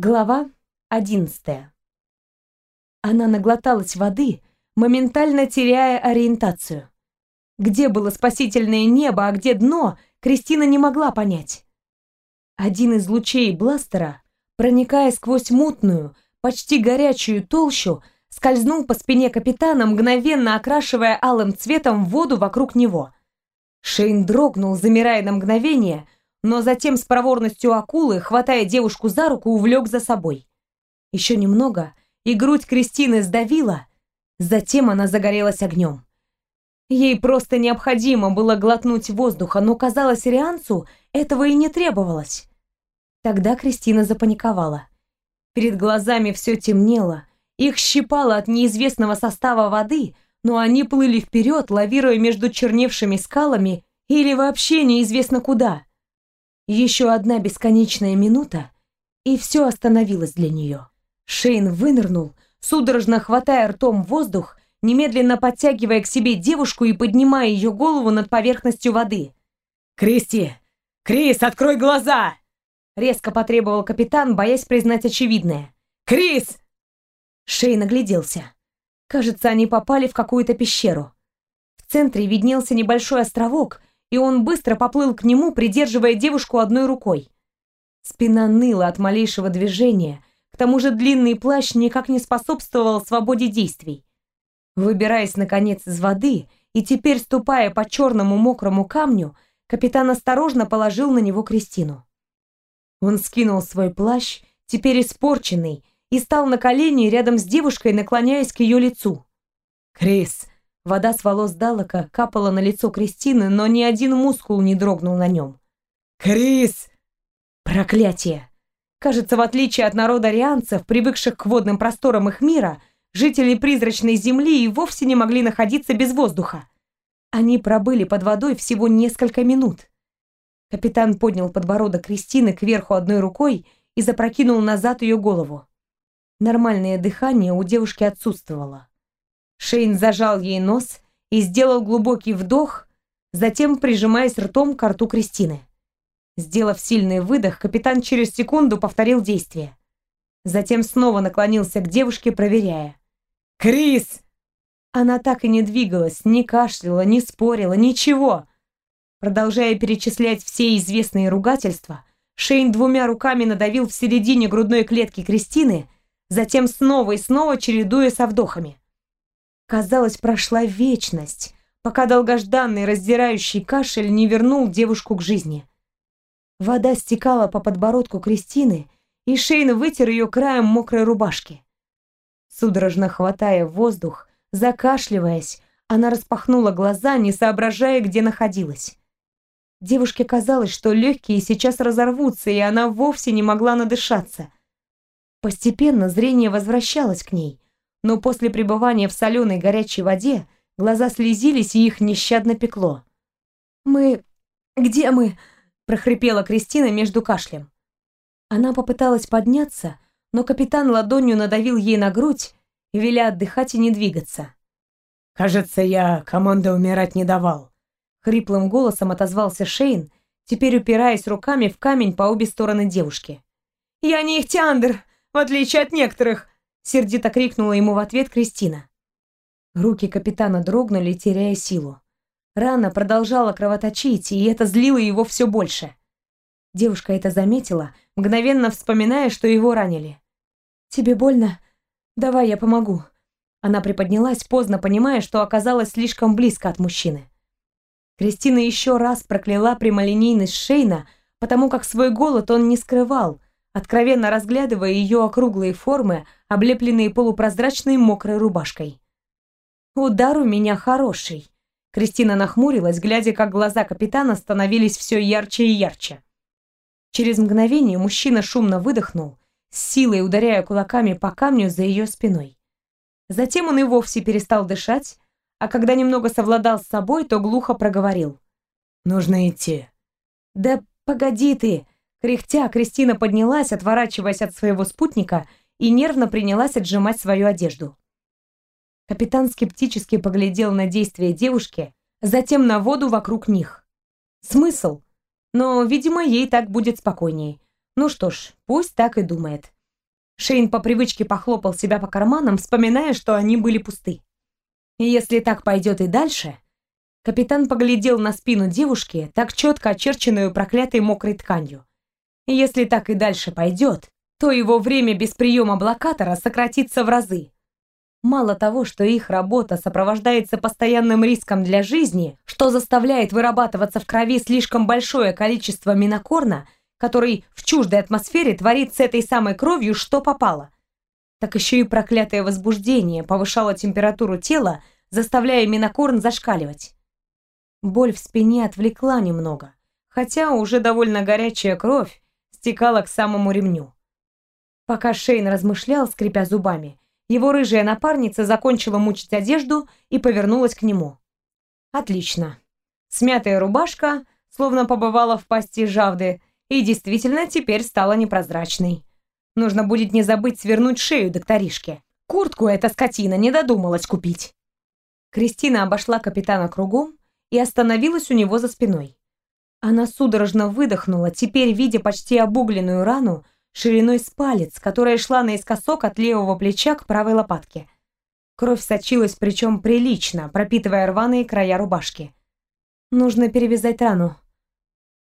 Глава одиннадцатая. Она наглоталась воды, моментально теряя ориентацию. Где было спасительное небо, а где дно, Кристина не могла понять. Один из лучей бластера, проникая сквозь мутную, почти горячую толщу, скользнул по спине капитана, мгновенно окрашивая алым цветом воду вокруг него. Шейн дрогнул, замирая на мгновение — но затем с проворностью акулы, хватая девушку за руку, увлек за собой. Еще немного, и грудь Кристины сдавила, затем она загорелась огнем. Ей просто необходимо было глотнуть воздуха, но, казалось, Рианцу этого и не требовалось. Тогда Кристина запаниковала. Перед глазами все темнело, их щипало от неизвестного состава воды, но они плыли вперед, лавируя между черневшими скалами или вообще неизвестно куда. Еще одна бесконечная минута, и все остановилось для нее. Шейн вынырнул, судорожно хватая ртом воздух, немедленно подтягивая к себе девушку и поднимая ее голову над поверхностью воды. «Кристи! Крис, открой глаза!» Резко потребовал капитан, боясь признать очевидное. «Крис!» Шейн огляделся. Кажется, они попали в какую-то пещеру. В центре виднелся небольшой островок, и он быстро поплыл к нему, придерживая девушку одной рукой. Спина ныла от малейшего движения, к тому же длинный плащ никак не способствовал свободе действий. Выбираясь, наконец, из воды и теперь ступая по черному мокрому камню, капитан осторожно положил на него Кристину. Он скинул свой плащ, теперь испорченный, и стал на колени рядом с девушкой, наклоняясь к ее лицу. «Крис!» Вода с волос Далака капала на лицо Кристины, но ни один мускул не дрогнул на нем. «Крис!» Проклятие! Кажется, в отличие от народа рианцев, привыкших к водным просторам их мира, жители призрачной земли и вовсе не могли находиться без воздуха. Они пробыли под водой всего несколько минут. Капитан поднял подбородок Кристины кверху одной рукой и запрокинул назад ее голову. Нормальное дыхание у девушки отсутствовало. Шейн зажал ей нос и сделал глубокий вдох, затем прижимаясь ртом к рту Кристины. Сделав сильный выдох, капитан через секунду повторил действие. Затем снова наклонился к девушке, проверяя. «Крис!» Она так и не двигалась, не кашляла, не спорила, ничего. Продолжая перечислять все известные ругательства, Шейн двумя руками надавил в середине грудной клетки Кристины, затем снова и снова чередуя со вдохами. Казалось, прошла вечность, пока долгожданный раздирающий кашель не вернул девушку к жизни. Вода стекала по подбородку Кристины, и Шейн вытер ее краем мокрой рубашки. Судорожно хватая воздух, закашливаясь, она распахнула глаза, не соображая, где находилась. Девушке казалось, что легкие сейчас разорвутся, и она вовсе не могла надышаться. Постепенно зрение возвращалось к ней, но после пребывания в соленой горячей воде глаза слезились и их нещадно пекло. «Мы... где мы?» – прохрипела Кристина между кашлем. Она попыталась подняться, но капитан ладонью надавил ей на грудь, веля отдыхать и не двигаться. «Кажется, я команды умирать не давал», — хриплым голосом отозвался Шейн, теперь упираясь руками в камень по обе стороны девушки. «Я не Ихтиандр, в отличие от некоторых», Сердито крикнула ему в ответ Кристина. Руки капитана дрогнули, теряя силу. Рана продолжала кровоточить, и это злило его все больше. Девушка это заметила, мгновенно вспоминая, что его ранили. «Тебе больно? Давай я помогу». Она приподнялась, поздно понимая, что оказалась слишком близко от мужчины. Кристина еще раз прокляла прямолинейность Шейна, потому как свой голод он не скрывал, откровенно разглядывая ее округлые формы, облепленные полупрозрачной мокрой рубашкой. «Удар у меня хороший», — Кристина нахмурилась, глядя, как глаза капитана становились все ярче и ярче. Через мгновение мужчина шумно выдохнул, с силой ударяя кулаками по камню за ее спиной. Затем он и вовсе перестал дышать, а когда немного совладал с собой, то глухо проговорил. «Нужно идти». «Да погоди ты!» Кряхтя, Кристина поднялась, отворачиваясь от своего спутника, и нервно принялась отжимать свою одежду. Капитан скептически поглядел на действия девушки, затем на воду вокруг них. Смысл? Но, видимо, ей так будет спокойнее. Ну что ж, пусть так и думает. Шейн по привычке похлопал себя по карманам, вспоминая, что они были пусты. И если так пойдет и дальше... Капитан поглядел на спину девушки, так четко очерченную проклятой мокрой тканью. Если так и дальше пойдет, то его время без приема блокатора сократится в разы. Мало того, что их работа сопровождается постоянным риском для жизни, что заставляет вырабатываться в крови слишком большое количество минокорна, который в чуждой атмосфере творит с этой самой кровью, что попало. Так еще и проклятое возбуждение повышало температуру тела, заставляя минокорн зашкаливать. Боль в спине отвлекла немного, хотя уже довольно горячая кровь стекала к самому ремню. Пока Шейн размышлял, скрипя зубами, его рыжая напарница закончила мучить одежду и повернулась к нему. Отлично. Смятая рубашка, словно побывала в пасти жавды, и действительно теперь стала непрозрачной. Нужно будет не забыть свернуть шею докторишке. Куртку эта скотина не додумалась купить. Кристина обошла капитана кругом и остановилась у него за спиной. Она судорожно выдохнула, теперь видя почти обугленную рану шириной с палец, которая шла наискосок от левого плеча к правой лопатке. Кровь сочилась, причем прилично, пропитывая рваные края рубашки. Нужно перевязать рану.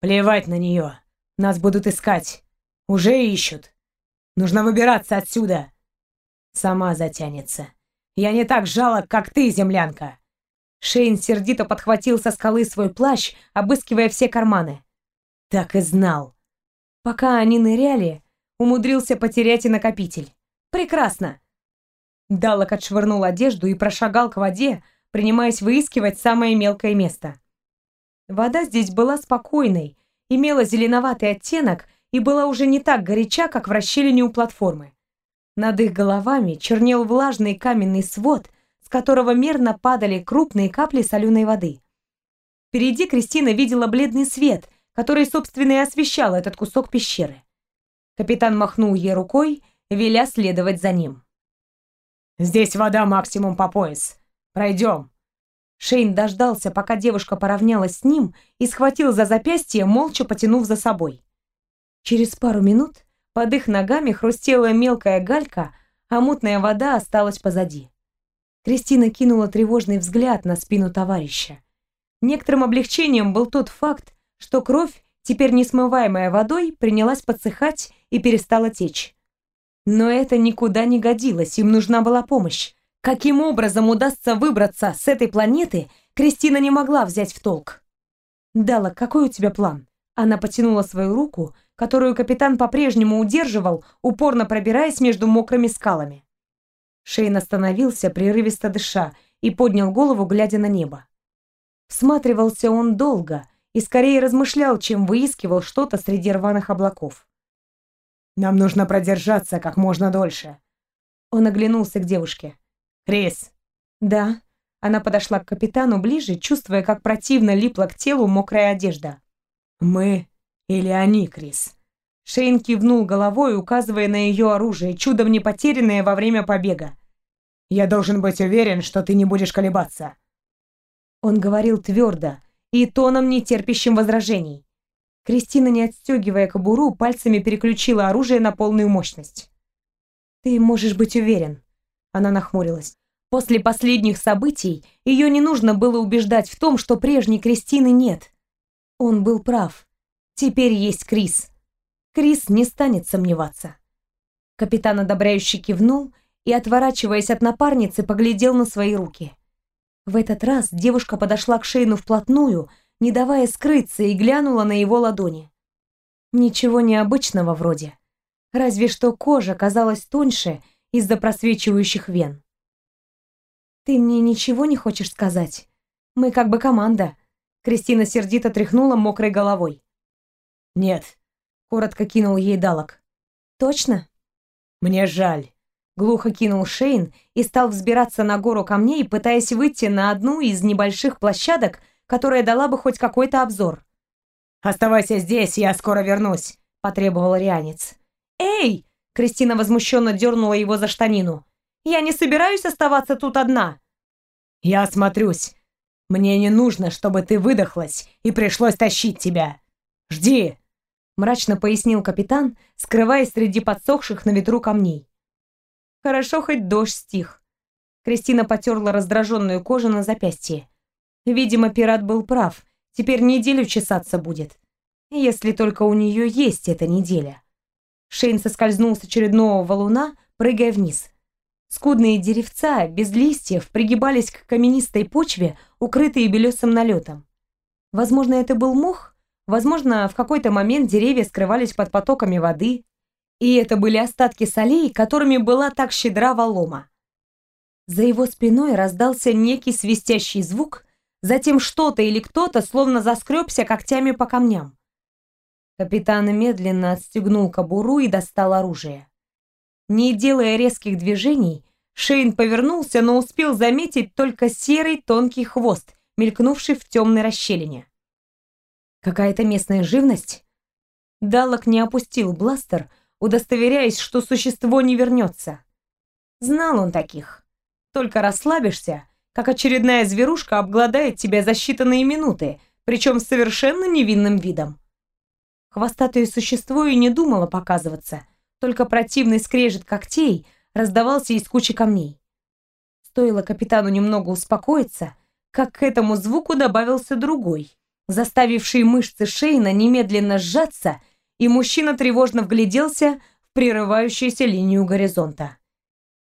Плевать на нее. Нас будут искать. Уже ищут. Нужно выбираться отсюда. Сама затянется. Я не так жалок, как ты, землянка. Шейн сердито подхватил со скалы свой плащ, обыскивая все карманы. Так и знал. Пока они ныряли, умудрился потерять и накопитель. Прекрасно. Далок отшвырнул одежду и прошагал к воде, принимаясь выискивать самое мелкое место. Вода здесь была спокойной, имела зеленоватый оттенок и была уже не так горяча, как в расщелине у платформы. Над их головами чернел влажный каменный свод, которого мерно падали крупные капли соленой воды. Впереди Кристина видела бледный свет, который, собственно, и освещал этот кусок пещеры. Капитан махнул ей рукой, веля следовать за ним. «Здесь вода максимум по пояс. Пройдем». Шейн дождался, пока девушка поравнялась с ним и схватил за запястье, молча потянув за собой. Через пару минут под их ногами хрустела мелкая галька, а мутная вода осталась позади. Кристина кинула тревожный взгляд на спину товарища. Некоторым облегчением был тот факт, что кровь, теперь не смываемая водой, принялась подсыхать и перестала течь. Но это никуда не годилось, им нужна была помощь. Каким образом удастся выбраться с этой планеты, Кристина не могла взять в толк. «Дала, какой у тебя план?» Она потянула свою руку, которую капитан по-прежнему удерживал, упорно пробираясь между мокрыми скалами. Шейн остановился, прерывисто дыша, и поднял голову, глядя на небо. Всматривался он долго и скорее размышлял, чем выискивал что-то среди рваных облаков. «Нам нужно продержаться как можно дольше». Он оглянулся к девушке. «Крис!» «Да». Она подошла к капитану ближе, чувствуя, как противно липла к телу мокрая одежда. «Мы или они, Крис?» Шейн кивнул головой, указывая на ее оружие, чудом не потерянное во время побега. «Я должен быть уверен, что ты не будешь колебаться». Он говорил твердо и тоном, не терпящим возражений. Кристина, не отстегивая кобуру, пальцами переключила оружие на полную мощность. «Ты можешь быть уверен», — она нахмурилась. После последних событий ее не нужно было убеждать в том, что прежней Кристины нет. Он был прав. Теперь есть Крис. Крис не станет сомневаться. Капитан одобряюще кивнул и, отворачиваясь от напарницы, поглядел на свои руки. В этот раз девушка подошла к Шейну вплотную, не давая скрыться, и глянула на его ладони. Ничего необычного вроде. Разве что кожа казалась тоньше из-за просвечивающих вен. «Ты мне ничего не хочешь сказать? Мы как бы команда». Кристина сердито тряхнула мокрой головой. «Нет, коротко кинул ей Далок. Точно? Мне жаль. Глухо кинул Шейн и стал взбираться на гору камней, пытаясь выйти на одну из небольших площадок, которая дала бы хоть какой-то обзор. «Оставайся здесь, я скоро вернусь», — потребовал Рианец. «Эй!» — Кристина возмущенно дернула его за штанину. «Я не собираюсь оставаться тут одна». «Я осмотрюсь. Мне не нужно, чтобы ты выдохлась и пришлось тащить тебя. Жди!» Мрачно пояснил капитан, скрываясь среди подсохших на ветру камней. Хорошо, хоть дождь стих. Кристина потерла раздраженную кожу на запястье. Видимо, пират был прав. Теперь неделю чесаться будет. Если только у нее есть эта неделя. Шейн соскользнул с очередного валуна, прыгая вниз. Скудные деревца, без листьев, пригибались к каменистой почве, укрытые белесым налетом. Возможно, это был мох, возможно, в какой-то момент деревья скрывались под потоками воды, и это были остатки солей, которыми была так щедра валома. За его спиной раздался некий свистящий звук, затем что-то или кто-то словно заскребся когтями по камням. Капитан медленно отстегнул кобуру и достал оружие. Не делая резких движений, Шейн повернулся, но успел заметить только серый тонкий хвост, мелькнувший в темной расщелине. Какая-то местная живность? Далок не опустил бластер, удостоверяясь, что существо не вернется. Знал он таких. Только расслабишься, как очередная зверушка обгладает тебя за считанные минуты, причем с совершенно невинным видом. Хвостатое существо и не думало показываться, только противный скрежет когтей раздавался из кучи камней. Стоило капитану немного успокоиться, как к этому звуку добавился другой, заставивший мышцы Шейна немедленно сжаться, и мужчина тревожно вгляделся в прерывающуюся линию горизонта.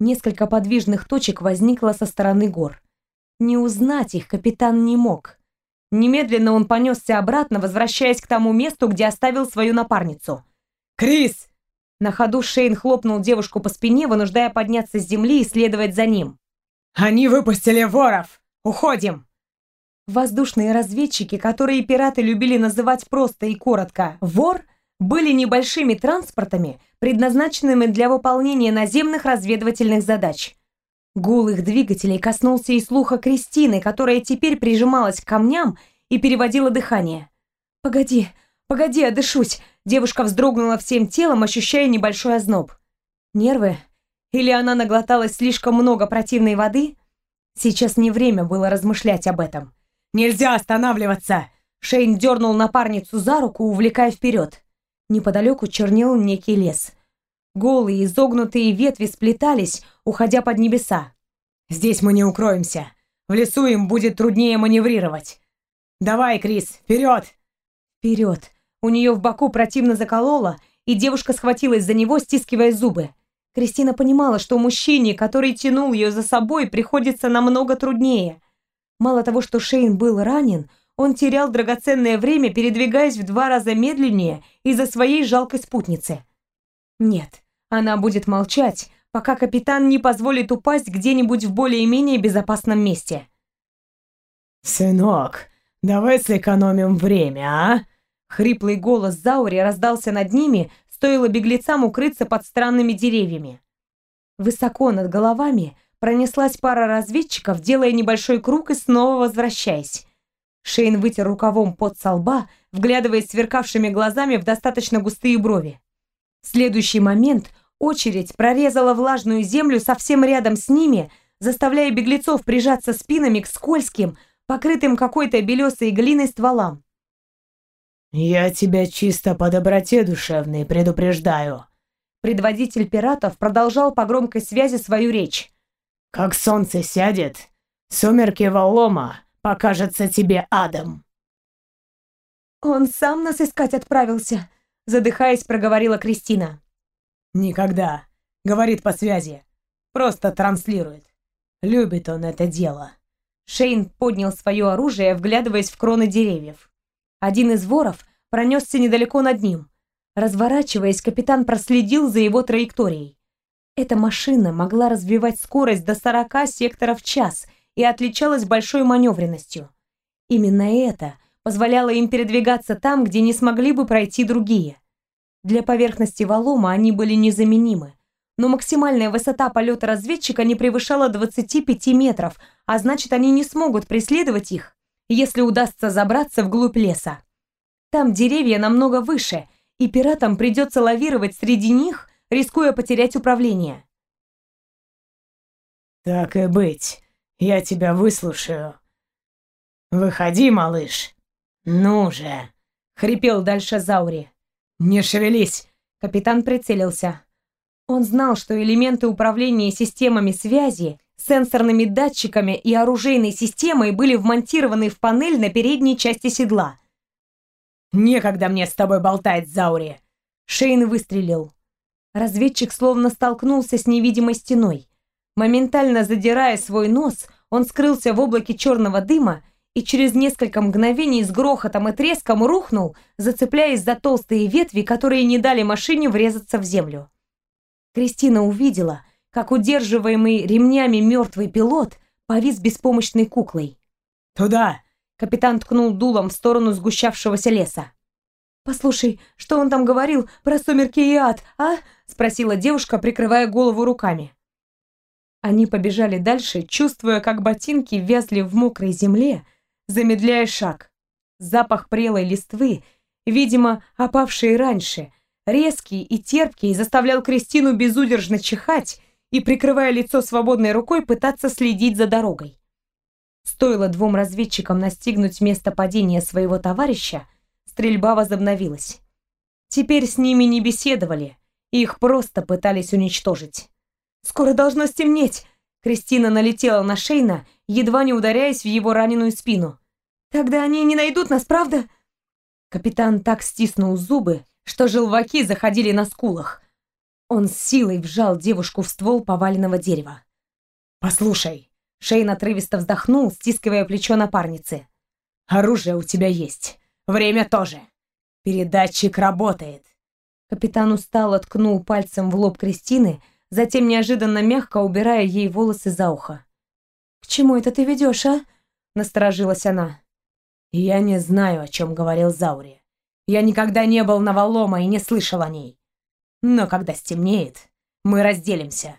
Несколько подвижных точек возникло со стороны гор. Не узнать их капитан не мог. Немедленно он понесся обратно, возвращаясь к тому месту, где оставил свою напарницу. «Крис!» На ходу Шейн хлопнул девушку по спине, вынуждая подняться с земли и следовать за ним. «Они выпустили воров! Уходим!» Воздушные разведчики, которые пираты любили называть просто и коротко «вор», были небольшими транспортами, предназначенными для выполнения наземных разведывательных задач. Гул их двигателей коснулся и слуха Кристины, которая теперь прижималась к камням и переводила дыхание. «Погоди, погоди, одышусь!» Девушка вздрогнула всем телом, ощущая небольшой озноб. Нервы? Или она наглоталась слишком много противной воды? Сейчас не время было размышлять об этом. «Нельзя останавливаться!» Шейн дернул напарницу за руку, увлекая вперед. Неподалеку чернел некий лес. Голые изогнутые ветви сплетались, уходя под небеса. «Здесь мы не укроемся. В лесу им будет труднее маневрировать. Давай, Крис, вперед!» Вперед! У нее в боку противно закололо, и девушка схватилась за него, стискивая зубы. Кристина понимала, что мужчине, который тянул ее за собой, приходится намного труднее. Мало того, что Шейн был ранен, он терял драгоценное время, передвигаясь в два раза медленнее из-за своей жалкой спутницы. Нет, она будет молчать, пока капитан не позволит упасть где-нибудь в более-менее безопасном месте. «Сынок, давай сэкономим время, а?» Хриплый голос Заури раздался над ними, стоило беглецам укрыться под странными деревьями. Высоко над головами пронеслась пара разведчиков, делая небольшой круг и снова возвращаясь. Шейн вытер рукавом пот со лба, вглядываясь сверкавшими глазами в достаточно густые брови. В следующий момент очередь прорезала влажную землю совсем рядом с ними, заставляя беглецов прижаться спинами к скользким, покрытым какой-то белесой глиной стволам. «Я тебя чисто по доброте душевной предупреждаю». Предводитель пиратов продолжал по громкой связи свою речь. «Как солнце сядет, сумерки Валлома покажется тебе адом. Он сам нас искать отправился, задыхаясь, проговорила Кристина. Никогда, говорит по связи. Просто транслирует. Любит он это дело. Шейн поднял свое оружие, вглядываясь в кроны деревьев. Один из воров пронесся недалеко над ним. Разворачиваясь, капитан проследил за его траекторией. Эта машина могла развивать скорость до 40 секторов в час — и отличалась большой маневренностью. Именно это позволяло им передвигаться там, где не смогли бы пройти другие. Для поверхности валома они были незаменимы, но максимальная высота полета разведчика не превышала 25 метров, а значит, они не смогут преследовать их, если удастся забраться вглубь леса. Там деревья намного выше, и пиратам придется лавировать среди них, рискуя потерять управление. «Так и быть», я тебя выслушаю. Выходи, малыш. Ну же, хрипел дальше Заури. Не шевелись. Капитан прицелился. Он знал, что элементы управления системами связи, сенсорными датчиками и оружейной системой были вмонтированы в панель на передней части седла. «Некогда мне с тобой болтать, Заури!» Шейн выстрелил. Разведчик словно столкнулся с невидимой стеной. Моментально задирая свой нос, он скрылся в облаке черного дыма и через несколько мгновений с грохотом и треском рухнул, зацепляясь за толстые ветви, которые не дали машине врезаться в землю. Кристина увидела, как удерживаемый ремнями мертвый пилот повис беспомощной куклой. «Туда!» — капитан ткнул дулом в сторону сгущавшегося леса. «Послушай, что он там говорил про сумерки и ад, а?» — спросила девушка, прикрывая голову руками. Они побежали дальше, чувствуя, как ботинки вязли в мокрой земле, замедляя шаг. Запах прелой листвы, видимо, опавшей раньше, резкий и терпкий, заставлял Кристину безудержно чихать и, прикрывая лицо свободной рукой, пытаться следить за дорогой. Стоило двум разведчикам настигнуть место падения своего товарища, стрельба возобновилась. Теперь с ними не беседовали, их просто пытались уничтожить. «Скоро должно стемнеть!» Кристина налетела на Шейна, едва не ударяясь в его раненую спину. «Тогда они не найдут нас, правда?» Капитан так стиснул зубы, что желваки заходили на скулах. Он с силой вжал девушку в ствол поваленного дерева. «Послушай!» Шейн отрывисто вздохнул, стискивая плечо напарницы. «Оружие у тебя есть. Время тоже. Передатчик работает. Капитан устало ткнул пальцем в лоб Кристины, затем неожиданно мягко убирая ей волосы за ухо. «К чему это ты ведешь, а?» — насторожилась она. «Я не знаю, о чем говорил Заури. Я никогда не был на Валома и не слышал о ней. Но когда стемнеет, мы разделимся.